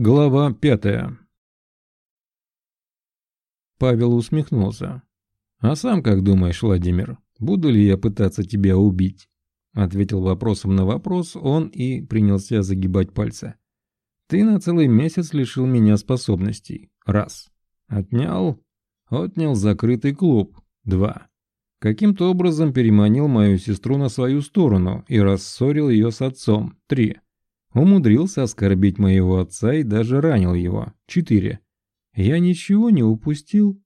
Глава пятая Павел усмехнулся. «А сам как думаешь, Владимир, буду ли я пытаться тебя убить?» Ответил вопросом на вопрос он и принялся загибать пальцы. «Ты на целый месяц лишил меня способностей. Раз. Отнял? Отнял закрытый клуб. Два. Каким-то образом переманил мою сестру на свою сторону и рассорил ее с отцом. Три. Умудрился оскорбить моего отца и даже ранил его. Четыре. Я ничего не упустил.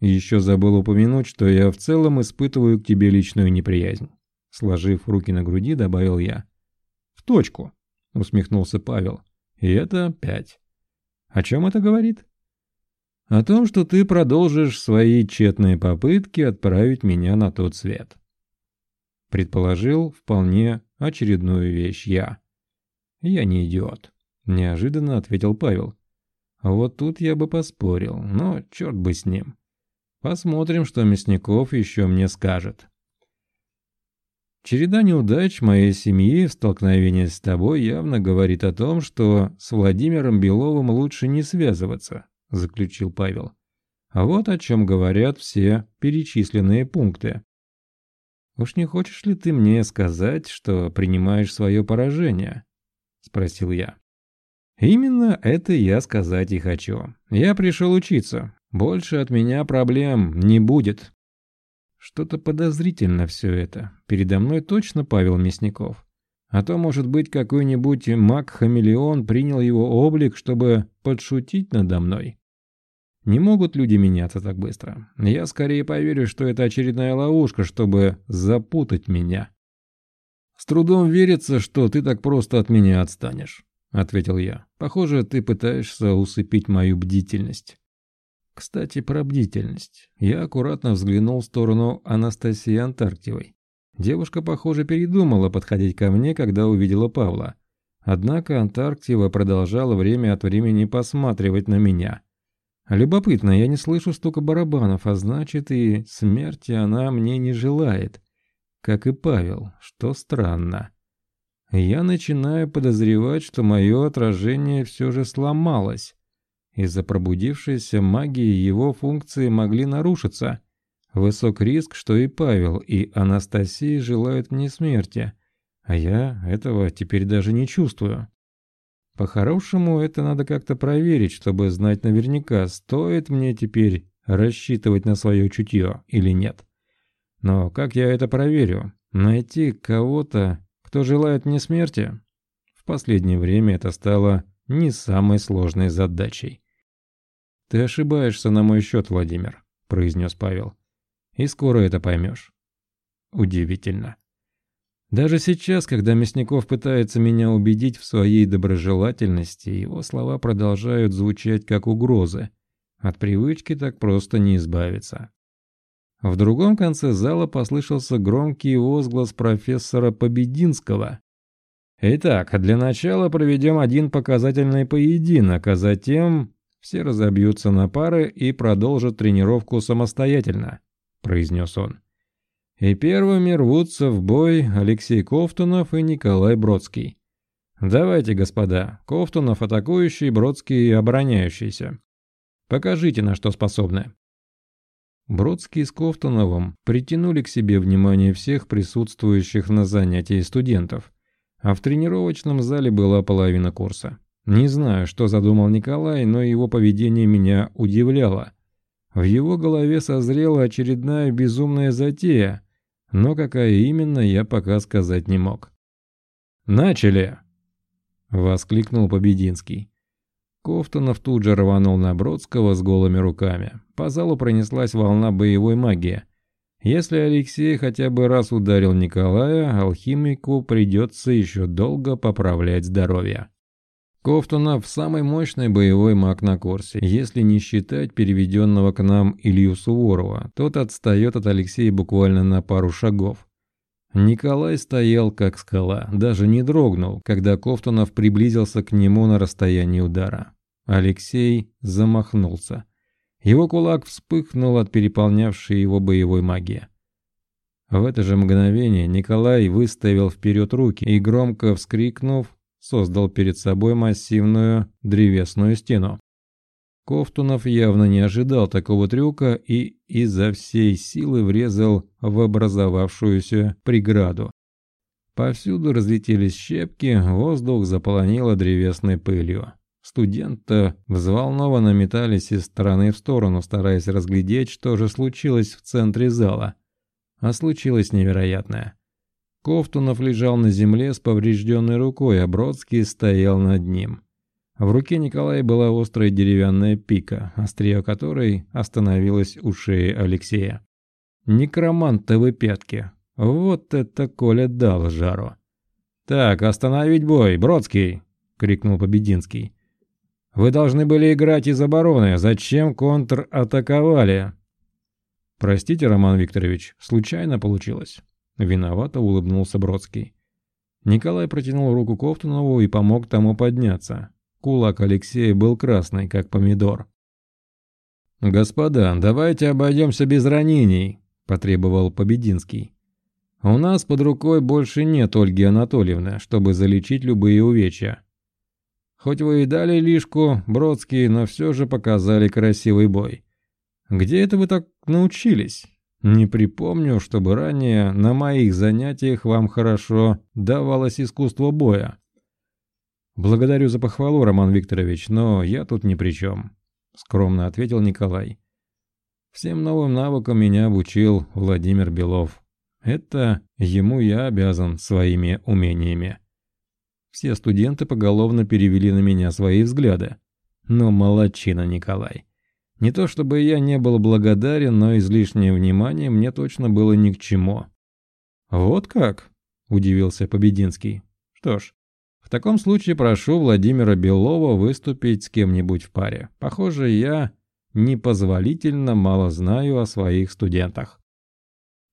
Еще забыл упомянуть, что я в целом испытываю к тебе личную неприязнь. Сложив руки на груди, добавил я. В точку, усмехнулся Павел. И это пять. О чем это говорит? О том, что ты продолжишь свои тщетные попытки отправить меня на тот свет. Предположил вполне очередную вещь я. «Я не идиот», – неожиданно ответил Павел. «Вот тут я бы поспорил, но черт бы с ним. Посмотрим, что Мясников еще мне скажет». Череда неудач моей семьи в столкновении с тобой явно говорит о том, что с Владимиром Беловым лучше не связываться, заключил Павел. Вот о чем говорят все перечисленные пункты. Уж не хочешь ли ты мне сказать, что принимаешь свое поражение? Спросил я. Именно это я сказать и хочу. Я пришел учиться. Больше от меня проблем не будет. Что-то подозрительно все это. Передо мной точно Павел Мясников. А то, может быть, какой-нибудь маг-хамелеон принял его облик, чтобы подшутить надо мной. Не могут люди меняться так быстро. Я скорее поверю, что это очередная ловушка, чтобы запутать меня. «С трудом верится, что ты так просто от меня отстанешь», — ответил я. «Похоже, ты пытаешься усыпить мою бдительность». Кстати, про бдительность. Я аккуратно взглянул в сторону Анастасии Антарктивой. Девушка, похоже, передумала подходить ко мне, когда увидела Павла. Однако Антарктива продолжала время от времени посматривать на меня. Любопытно, я не слышу стука барабанов, а значит и смерти она мне не желает как и Павел, что странно. Я начинаю подозревать, что мое отражение все же сломалось. Из-за пробудившейся магии его функции могли нарушиться. Высок риск, что и Павел, и Анастасия желают мне смерти, а я этого теперь даже не чувствую. По-хорошему, это надо как-то проверить, чтобы знать наверняка, стоит мне теперь рассчитывать на свое чутье или нет. Но как я это проверю? Найти кого-то, кто желает мне смерти? В последнее время это стало не самой сложной задачей. «Ты ошибаешься на мой счет, Владимир», — произнес Павел. «И скоро это поймешь». Удивительно. Даже сейчас, когда Мясников пытается меня убедить в своей доброжелательности, его слова продолжают звучать как угрозы. От привычки так просто не избавиться. В другом конце зала послышался громкий возглас профессора Побединского. «Итак, для начала проведем один показательный поединок, а затем все разобьются на пары и продолжат тренировку самостоятельно», – произнес он. И первыми рвутся в бой Алексей Ковтунов и Николай Бродский. «Давайте, господа, Ковтунов атакующий, Бродский обороняющийся. Покажите, на что способны». Бродский с Кофтоновым притянули к себе внимание всех присутствующих на занятии студентов, а в тренировочном зале была половина курса. Не знаю, что задумал Николай, но его поведение меня удивляло. В его голове созрела очередная безумная затея, но какая именно, я пока сказать не мог. «Начали!» — воскликнул Побединский. Кофтонов тут же рванул на Бродского с голыми руками. По залу пронеслась волна боевой магии. Если Алексей хотя бы раз ударил Николая, алхимику придется еще долго поправлять здоровье. Кофтунов – самый мощный боевой маг на курсе, если не считать переведенного к нам Илью Суворова. Тот отстает от Алексея буквально на пару шагов. Николай стоял как скала, даже не дрогнул, когда Кофтунов приблизился к нему на расстоянии удара. Алексей замахнулся. Его кулак вспыхнул от переполнявшей его боевой магии. В это же мгновение Николай выставил вперед руки и, громко вскрикнув, создал перед собой массивную древесную стену. Ковтунов явно не ожидал такого трюка и изо всей силы врезал в образовавшуюся преграду. Повсюду разлетелись щепки, воздух заполонило древесной пылью. Студенты взволнованно метались из стороны в сторону, стараясь разглядеть, что же случилось в центре зала. А случилось невероятное. Ковтунов лежал на земле с поврежденной рукой, а Бродский стоял над ним. В руке Николая была острая деревянная пика, острие которой остановилось у шеи Алексея. Некромантовы пятки. Вот это Коля дал жару. «Так, остановить бой, Бродский!» — крикнул Побединский. «Вы должны были играть из обороны. Зачем контратаковали?» «Простите, Роман Викторович, случайно получилось». Виновато улыбнулся Бродский. Николай протянул руку Кофтунову и помог тому подняться. Кулак Алексея был красный, как помидор. «Господа, давайте обойдемся без ранений», – потребовал Побединский. У нас под рукой больше нет Ольги Анатольевны, чтобы залечить любые увечья. Хоть вы и дали лишку, Бродский, но все же показали красивый бой. Где это вы так научились? Не припомню, чтобы ранее на моих занятиях вам хорошо давалось искусство боя. Благодарю за похвалу, Роман Викторович, но я тут ни при чем, скромно ответил Николай. Всем новым навыкам меня обучил Владимир Белов. Это ему я обязан своими умениями. Все студенты поголовно перевели на меня свои взгляды. Но молодчина, Николай. Не то чтобы я не был благодарен, но излишнее внимание мне точно было ни к чему. «Вот как?» – удивился Побединский. «Что ж, в таком случае прошу Владимира Белова выступить с кем-нибудь в паре. Похоже, я непозволительно мало знаю о своих студентах».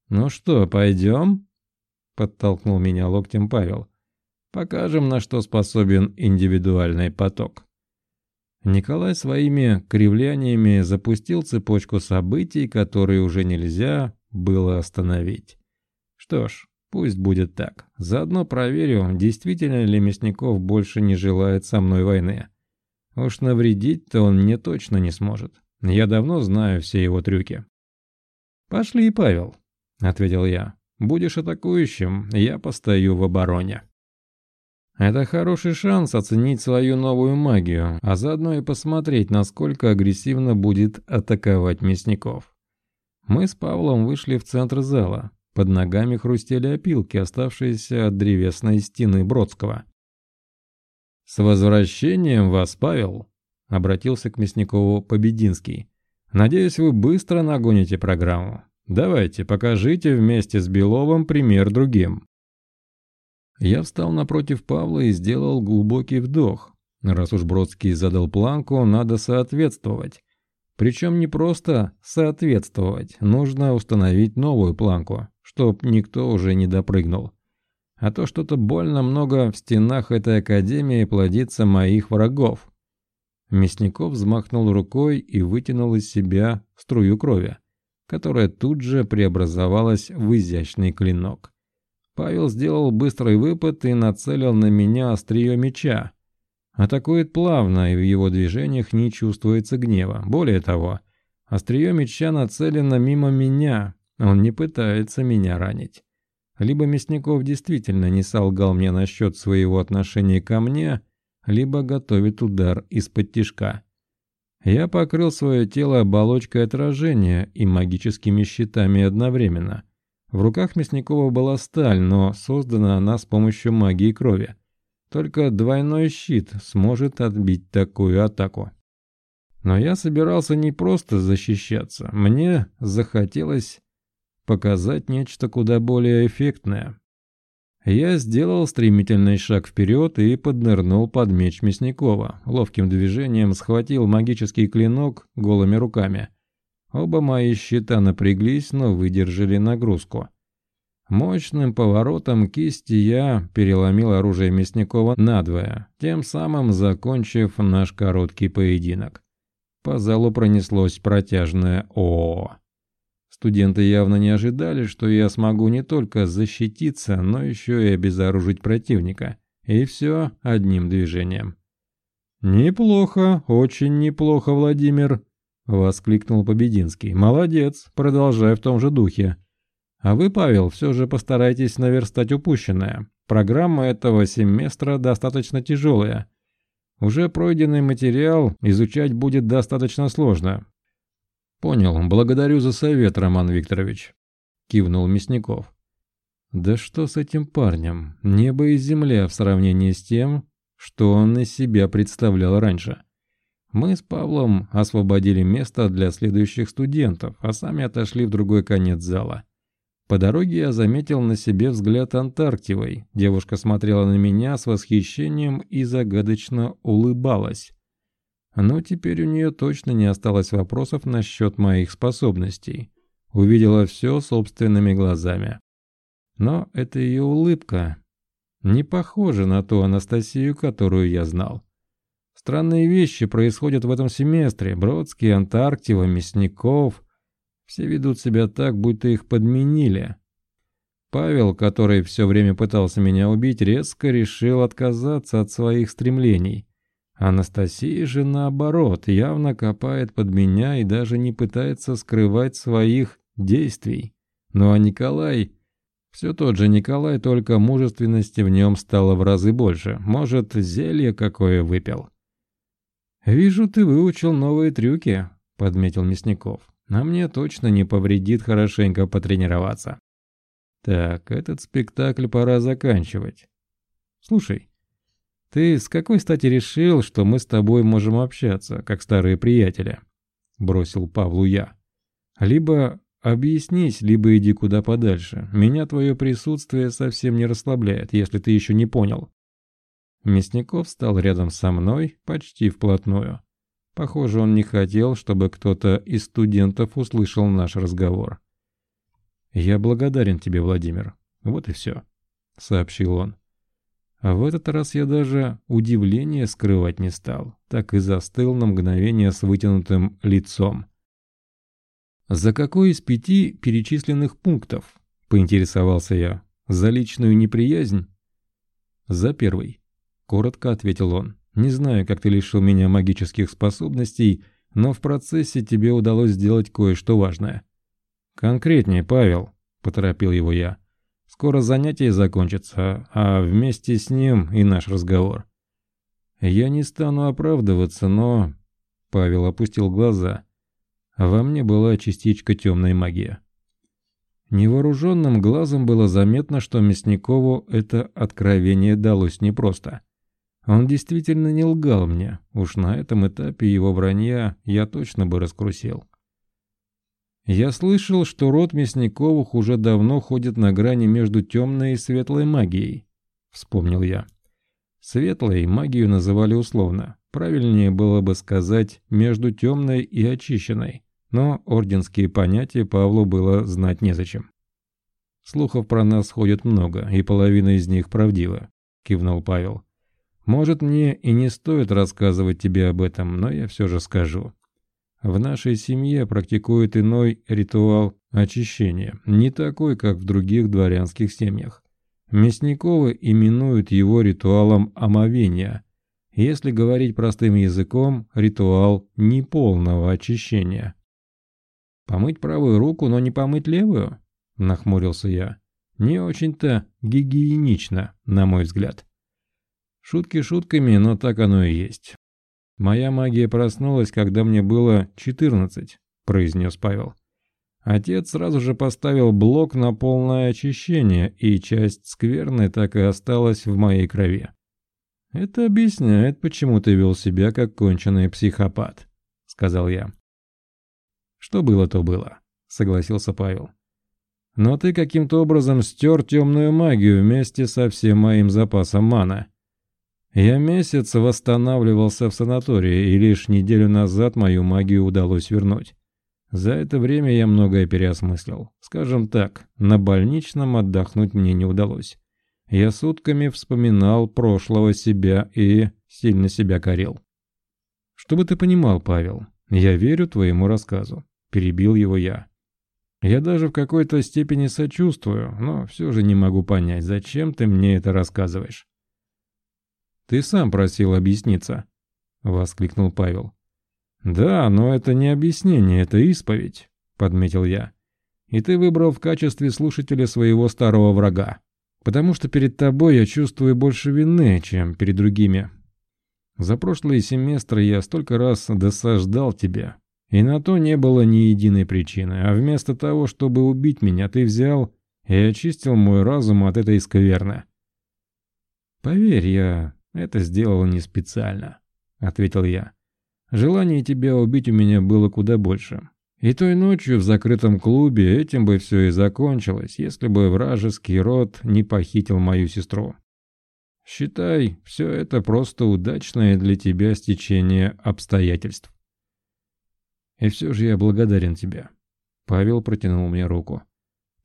«Ну что, пойдем?» — подтолкнул меня локтем Павел. «Покажем, на что способен индивидуальный поток». Николай своими кривляниями запустил цепочку событий, которые уже нельзя было остановить. Что ж, пусть будет так. Заодно проверю, действительно ли Мясников больше не желает со мной войны. Уж навредить-то он мне точно не сможет. Я давно знаю все его трюки. «Пошли, Павел», — ответил я. «Будешь атакующим, я постою в обороне». Это хороший шанс оценить свою новую магию, а заодно и посмотреть, насколько агрессивно будет атаковать мясников. Мы с Павлом вышли в центр зала. Под ногами хрустели опилки, оставшиеся от древесной стены Бродского. «С возвращением вас, Павел!» — обратился к Мясникову Побединский. «Надеюсь, вы быстро нагоните программу. Давайте, покажите вместе с Беловым пример другим. Я встал напротив Павла и сделал глубокий вдох. Раз уж Бродский задал планку, надо соответствовать. Причем не просто соответствовать, нужно установить новую планку, чтоб никто уже не допрыгнул. А то что-то больно много в стенах этой академии плодится моих врагов. Мясников взмахнул рукой и вытянул из себя струю крови которая тут же преобразовалась в изящный клинок. Павел сделал быстрый выпад и нацелил на меня острие меча. Атакует плавно, и в его движениях не чувствуется гнева. Более того, острие меча нацелено мимо меня, он не пытается меня ранить. Либо Мясников действительно не солгал мне насчет своего отношения ко мне, либо готовит удар из-под тишка. Я покрыл свое тело оболочкой отражения и магическими щитами одновременно. В руках Мясникова была сталь, но создана она с помощью магии крови. Только двойной щит сможет отбить такую атаку. Но я собирался не просто защищаться, мне захотелось показать нечто куда более эффектное. Я сделал стремительный шаг вперед и поднырнул под меч Мясникова. Ловким движением схватил магический клинок голыми руками. Оба мои щита напряглись, но выдержали нагрузку. Мощным поворотом кисти я переломил оружие Мясникова надвое, тем самым закончив наш короткий поединок. По залу пронеслось протяжное «О». Студенты явно не ожидали, что я смогу не только защититься, но еще и обезоружить противника. И все одним движением. «Неплохо, очень неплохо, Владимир», — воскликнул Побединский. «Молодец, продолжай в том же духе. А вы, Павел, все же постарайтесь наверстать упущенное. Программа этого семестра достаточно тяжелая. Уже пройденный материал изучать будет достаточно сложно. Понял, благодарю за совет, Роман Викторович. Кивнул Мясников. Да что с этим парнем? Небо и земля в сравнении с тем, что он из себя представлял раньше. Мы с Павлом освободили место для следующих студентов, а сами отошли в другой конец зала. По дороге я заметил на себе взгляд Антарктивой. Девушка смотрела на меня с восхищением и загадочно улыбалась. Но теперь у нее точно не осталось вопросов насчет моих способностей. Увидела все собственными глазами. Но это ее улыбка не похожа на ту Анастасию, которую я знал. Странные вещи происходят в этом семестре. Бродский, Антарктива, Мясников. Все ведут себя так, будто их подменили. Павел, который все время пытался меня убить, резко решил отказаться от своих стремлений. Анастасия же, наоборот, явно копает под меня и даже не пытается скрывать своих действий. Ну а Николай... Все тот же Николай, только мужественности в нем стало в разы больше. Может, зелье какое выпил. «Вижу, ты выучил новые трюки», — подметил Мясников. А мне точно не повредит хорошенько потренироваться. Так, этот спектакль пора заканчивать. Слушай, ты с какой стати решил, что мы с тобой можем общаться, как старые приятели? Бросил Павлу я. Либо объяснись, либо иди куда подальше. Меня твое присутствие совсем не расслабляет, если ты еще не понял. Мясников стал рядом со мной почти вплотную. Похоже, он не хотел, чтобы кто-то из студентов услышал наш разговор. «Я благодарен тебе, Владимир. Вот и все», — сообщил он. А в этот раз я даже удивление скрывать не стал, так и застыл на мгновение с вытянутым лицом. «За какой из пяти перечисленных пунктов?» — поинтересовался я. «За личную неприязнь?» «За первый», — коротко ответил он. Не знаю, как ты лишил меня магических способностей, но в процессе тебе удалось сделать кое-что важное. Конкретнее, Павел, поторопил его я. Скоро занятие закончится, а вместе с ним и наш разговор. Я не стану оправдываться, но... Павел опустил глаза. Во мне была частичка темной магии. Невооруженным глазом было заметно, что Мясникову это откровение далось непросто. Он действительно не лгал мне. Уж на этом этапе его вранья я точно бы раскрусил. Я слышал, что род Мясниковых уже давно ходит на грани между темной и светлой магией. Вспомнил я. Светлой магию называли условно. Правильнее было бы сказать между темной и очищенной. Но орденские понятия Павлу было знать незачем. Слухов про нас ходит много, и половина из них правдива, кивнул Павел. Может, мне и не стоит рассказывать тебе об этом, но я все же скажу. В нашей семье практикуют иной ритуал очищения, не такой, как в других дворянских семьях. Мясниковы именуют его ритуалом омовения. Если говорить простым языком, ритуал неполного очищения. «Помыть правую руку, но не помыть левую?» – нахмурился я. «Не очень-то гигиенично, на мой взгляд». Шутки шутками, но так оно и есть. «Моя магия проснулась, когда мне было 14», — произнес Павел. Отец сразу же поставил блок на полное очищение, и часть скверны так и осталась в моей крови. «Это объясняет, почему ты вел себя как конченый психопат», — сказал я. «Что было, то было», — согласился Павел. «Но ты каким-то образом стер темную магию вместе со всем моим запасом мана. Я месяц восстанавливался в санатории, и лишь неделю назад мою магию удалось вернуть. За это время я многое переосмыслил. Скажем так, на больничном отдохнуть мне не удалось. Я сутками вспоминал прошлого себя и сильно себя корил. Чтобы ты понимал, Павел, я верю твоему рассказу. Перебил его я. Я даже в какой-то степени сочувствую, но все же не могу понять, зачем ты мне это рассказываешь. Ты сам просил объясниться», — воскликнул Павел. «Да, но это не объяснение, это исповедь», — подметил я. «И ты выбрал в качестве слушателя своего старого врага, потому что перед тобой я чувствую больше вины, чем перед другими. За прошлые семестры я столько раз досаждал тебе, и на то не было ни единой причины, а вместо того, чтобы убить меня, ты взял и очистил мой разум от этой скверны». «Поверь, я это сделал не специально», — ответил я. Желание тебя убить у меня было куда больше. И той ночью в закрытом клубе этим бы все и закончилось, если бы вражеский род не похитил мою сестру. Считай, все это просто удачное для тебя стечение обстоятельств. И все же я благодарен тебе. Павел протянул мне руку.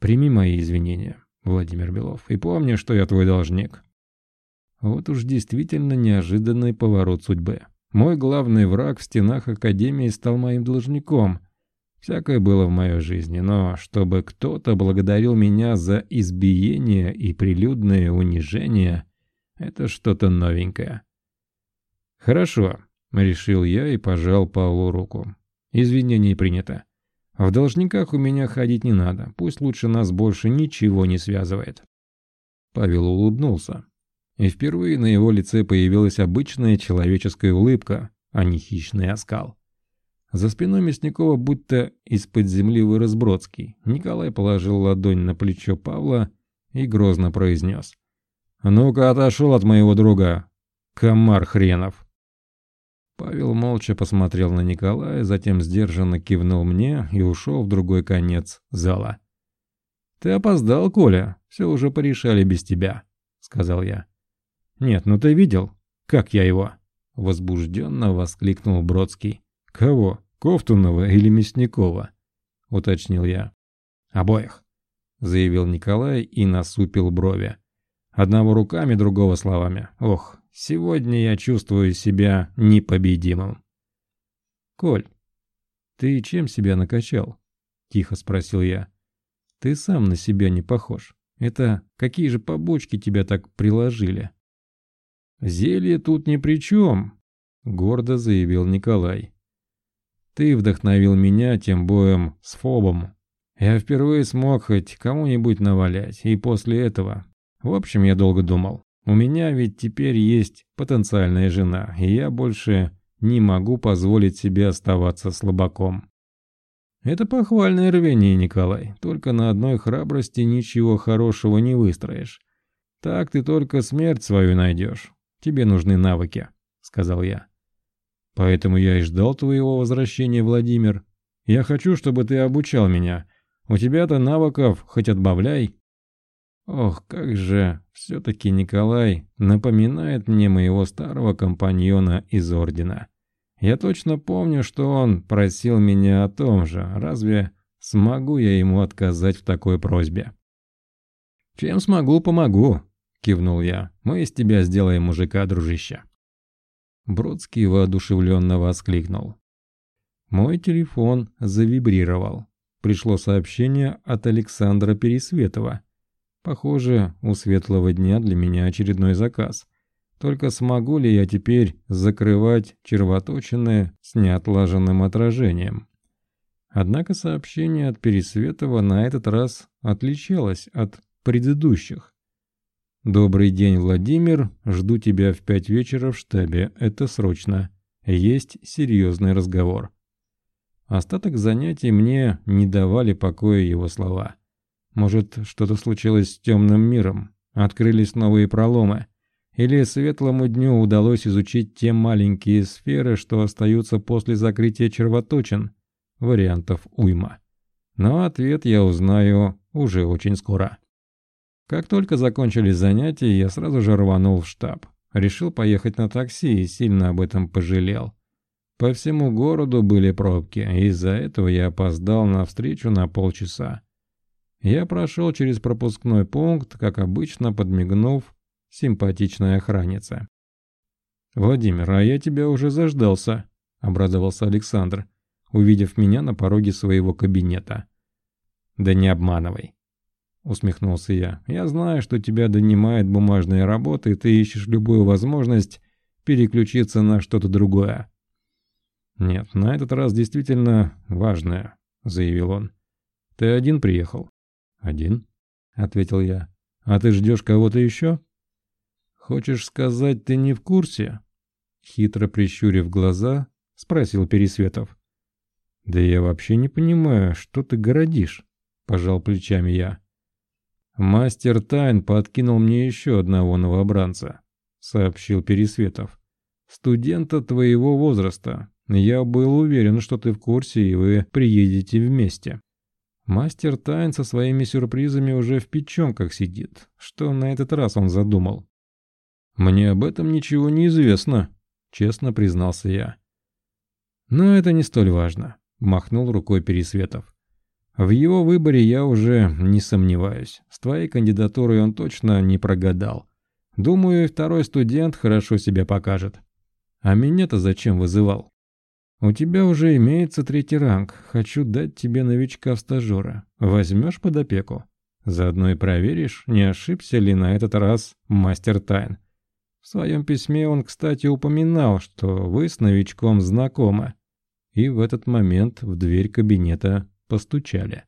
Прими мои извинения, Владимир Белов, и помни, что я твой должник. Вот уж действительно неожиданный поворот судьбы. Мой главный враг в стенах Академии стал моим должником. Всякое было в моей жизни, но чтобы кто-то благодарил меня за избиение и прилюдное унижение, это что-то новенькое. «Хорошо», — решил я и пожал Павлу руку. «Извинений принято. В должниках у меня ходить не надо, пусть лучше нас больше ничего не связывает». Павел улыбнулся и впервые на его лице появилась обычная человеческая улыбка, а не хищный оскал. За спиной Мясникова будто из-под земли вырос Бродский. Николай положил ладонь на плечо Павла и грозно произнес. «Ну-ка отошел от моего друга, комар хренов!» Павел молча посмотрел на Николая, затем сдержанно кивнул мне и ушел в другой конец зала. «Ты опоздал, Коля, все уже порешали без тебя», — сказал я. «Нет, ну ты видел, как я его?» Возбужденно воскликнул Бродский. «Кого? Кофтунова или Мясникова?» Уточнил я. «Обоих», заявил Николай и насупил брови. Одного руками, другого словами. Ох, сегодня я чувствую себя непобедимым. «Коль, ты чем себя накачал?» Тихо спросил я. «Ты сам на себя не похож. Это какие же побочки тебя так приложили?» «Зелье тут ни при чем», — гордо заявил Николай. «Ты вдохновил меня тем боем с Фобом. Я впервые смог хоть кому-нибудь навалять, и после этого... В общем, я долго думал. У меня ведь теперь есть потенциальная жена, и я больше не могу позволить себе оставаться слабаком». «Это похвальное рвение, Николай, только на одной храбрости ничего хорошего не выстроишь. Так ты только смерть свою найдешь. Тебе нужны навыки», — сказал я. «Поэтому я и ждал твоего возвращения, Владимир. Я хочу, чтобы ты обучал меня. У тебя-то навыков хоть отбавляй». Ох, как же все-таки Николай напоминает мне моего старого компаньона из Ордена. Я точно помню, что он просил меня о том же. Разве смогу я ему отказать в такой просьбе? Чем смогу, помогу. — кивнул я. «Мы из тебя сделаем мужика, дружище». Бродский воодушевленно воскликнул. Мой телефон завибрировал. Пришло сообщение от Александра Пересветова. Похоже, у светлого дня для меня очередной заказ. Только смогу ли я теперь закрывать червоточины с неотлаженным отражением? Однако сообщение от Пересветова на этот раз отличалось от предыдущих. «Добрый день, Владимир. Жду тебя в пять вечера в штабе. Это срочно. Есть серьезный разговор». Остаток занятий мне не давали покоя его слова. Может, что-то случилось с темным миром? Открылись новые проломы? Или светлому дню удалось изучить те маленькие сферы, что остаются после закрытия червоточин? Вариантов уйма. Но ответ я узнаю уже очень скоро. Как только закончились занятия, я сразу же рванул в штаб. Решил поехать на такси и сильно об этом пожалел. По всему городу были пробки, из-за этого я опоздал на встречу на полчаса. Я прошел через пропускной пункт, как обычно, подмигнув симпатичной охраннице. «Владимир, а я тебя уже заждался», — обрадовался Александр, увидев меня на пороге своего кабинета. «Да не обманывай», усмехнулся я. «Я знаю, что тебя донимает бумажная работа, и ты ищешь любую возможность переключиться на что-то другое». «Нет, на этот раз действительно важное», — заявил он. «Ты один приехал?» «Один», — ответил я. «А ты ждешь кого-то еще?» «Хочешь сказать, ты не в курсе?» Хитро прищурив глаза, спросил Пересветов. «Да я вообще не понимаю, что ты городишь?» – пожал плечами я. «Мастер Тайн подкинул мне еще одного новобранца», — сообщил Пересветов. «Студента твоего возраста. Я был уверен, что ты в курсе, и вы приедете вместе». Мастер Тайн со своими сюрпризами уже в печенках сидит. Что на этот раз он задумал? «Мне об этом ничего не известно», — честно признался я. «Но это не столь важно», — махнул рукой Пересветов. В его выборе я уже не сомневаюсь. С твоей кандидатурой он точно не прогадал. Думаю, второй студент хорошо себя покажет. А меня-то зачем вызывал? У тебя уже имеется третий ранг. Хочу дать тебе новичка в стажера. Возьмешь под опеку? Заодно и проверишь, не ошибся ли на этот раз мастер тайн. В своем письме он, кстати, упоминал, что вы с новичком знакомы. И в этот момент в дверь кабинета постучали.